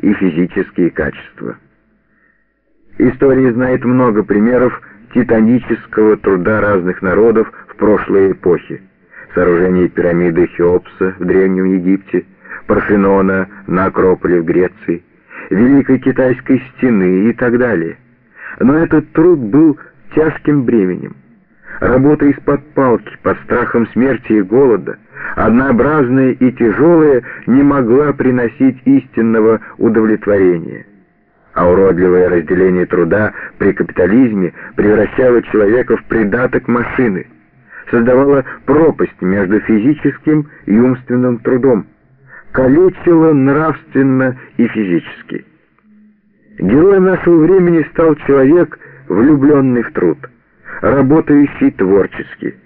и физические качества. История знает много примеров титанического труда разных народов в прошлой эпохе. Сооружение пирамиды Хеопса в Древнем Египте, Парфенона на Акрополе в Греции, Великой Китайской стены и так далее. Но этот труд был тяжким бременем. Работа из-под палки, под страхом смерти и голода, однообразная и тяжелая, не могла приносить истинного удовлетворения. А уродливое разделение труда при капитализме превращало человека в придаток машины, создавало пропасть между физическим и умственным трудом, калечило нравственно и физически. Героем нашего времени стал человек, влюбленный в труд – работающий творчески.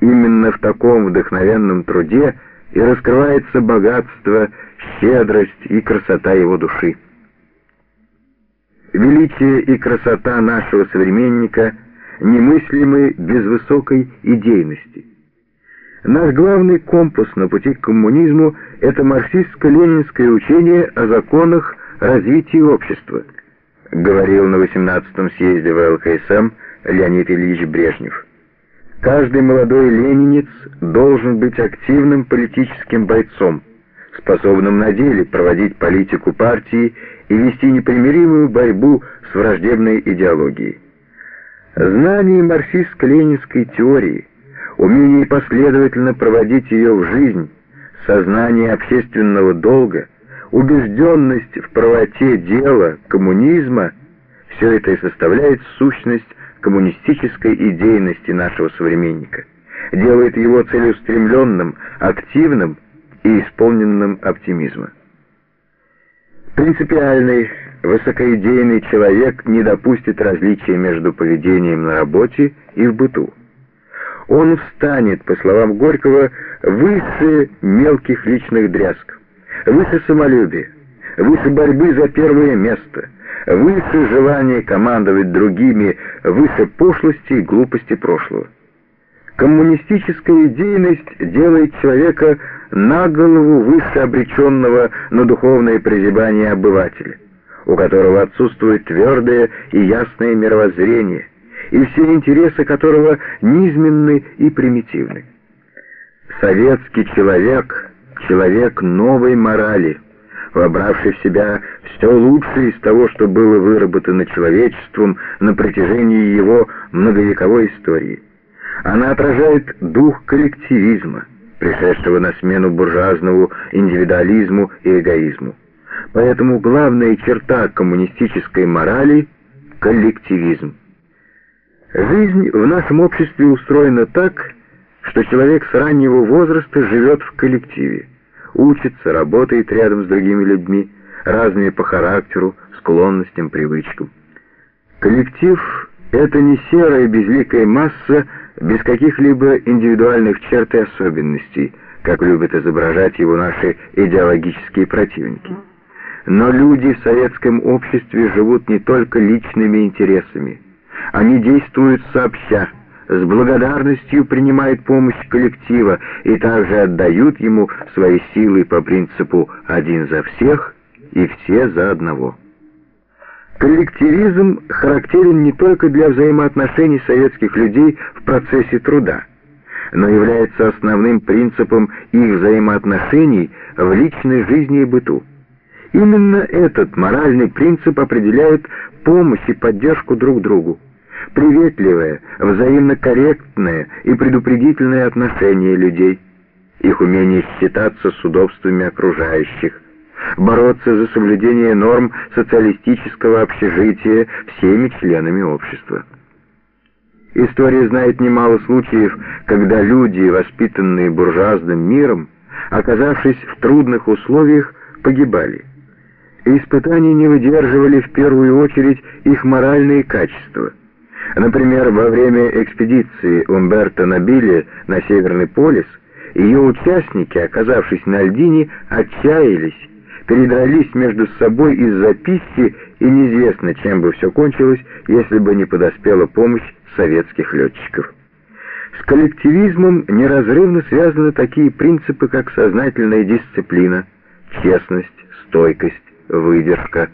Именно в таком вдохновенном труде и раскрывается богатство, щедрость и красота его души. Величие и красота нашего современника немыслимы без высокой идейности. Наш главный компас на пути к коммунизму – это марксистско-ленинское учение о законах развития общества, говорил на 18-м съезде ВЛКСМ Леонид Ильич Брежнев. Каждый молодой ленинец должен быть активным политическим бойцом, способным на деле проводить политику партии и вести непримиримую борьбу с враждебной идеологией. Знание марксистско-ленинской теории, умение последовательно проводить ее в жизнь, сознание общественного долга, убежденность в правоте дела, коммунизма – все это и составляет сущность коммунистической идейности нашего современника, делает его целеустремленным, активным и исполненным оптимизма. Принципиальный, высокоидейный человек не допустит различия между поведением на работе и в быту. Он встанет, по словам Горького, выше мелких личных дрязг, выше самолюбия, выше борьбы за первое место – выше желания командовать другими, выше пошлости и глупости прошлого. Коммунистическая идейность делает человека на голову выше обреченного на духовное прозябание обывателя, у которого отсутствует твердое и ясное мировоззрение, и все интересы которого низменны и примитивны. Советский человек — человек новой морали — вобравший в себя все лучшее из того, что было выработано человечеством на протяжении его многовековой истории. Она отражает дух коллективизма, пришедшего на смену буржуазному индивидуализму и эгоизму. Поэтому главная черта коммунистической морали – коллективизм. Жизнь в нашем обществе устроена так, что человек с раннего возраста живет в коллективе учится, работает рядом с другими людьми, разными по характеру, склонностям, привычкам. Коллектив — это не серая безликая масса без каких-либо индивидуальных черт и особенностей, как любят изображать его наши идеологические противники. Но люди в советском обществе живут не только личными интересами. Они действуют сообща, с благодарностью принимают помощь коллектива и также отдают ему свои силы по принципу «один за всех» и «все за одного». Коллективизм характерен не только для взаимоотношений советских людей в процессе труда, но является основным принципом их взаимоотношений в личной жизни и быту. Именно этот моральный принцип определяет помощь и поддержку друг другу приветливое, взаимно корректное и предупредительное отношение людей, их умение считаться с удобствами окружающих, бороться за соблюдение норм социалистического общежития всеми членами общества. История знает немало случаев, когда люди, воспитанные буржуазным миром, оказавшись в трудных условиях, погибали. Испытания не выдерживали в первую очередь их моральные качества – Например, во время экспедиции Умберто Набили на Северный полюс ее участники, оказавшись на льдине, отчаялись, передрались между собой из-за пищи, и неизвестно, чем бы все кончилось, если бы не подоспела помощь советских летчиков. С коллективизмом неразрывно связаны такие принципы, как сознательная дисциплина, честность, стойкость, выдержка.